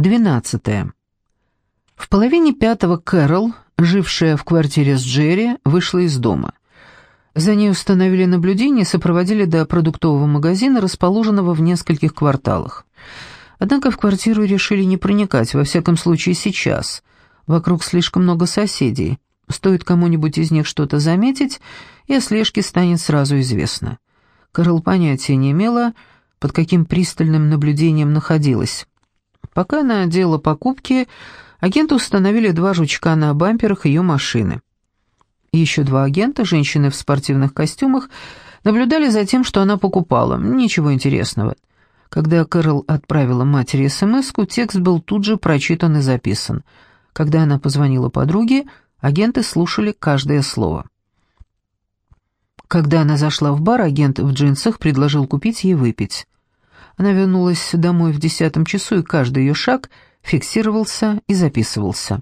Двенадцатое. В половине пятого Кэрол, жившая в квартире с Джерри, вышла из дома. За ней установили наблюдение и сопроводили до продуктового магазина, расположенного в нескольких кварталах. Однако в квартиру решили не проникать, во всяком случае сейчас. Вокруг слишком много соседей. Стоит кому-нибудь из них что-то заметить, и о слежке станет сразу известно. Кэрол понятия не имела, под каким пристальным наблюдением находилась. Пока она делала покупки, агенты установили два жучка на бамперах ее машины. Еще два агента, женщины в спортивных костюмах, наблюдали за тем, что она покупала. Ничего интересного. Когда Кэрол отправила матери смс текст был тут же прочитан и записан. Когда она позвонила подруге, агенты слушали каждое слово. Когда она зашла в бар, агент в джинсах предложил купить ей выпить. Она вернулась домой в десятом часу, и каждый ее шаг фиксировался и записывался.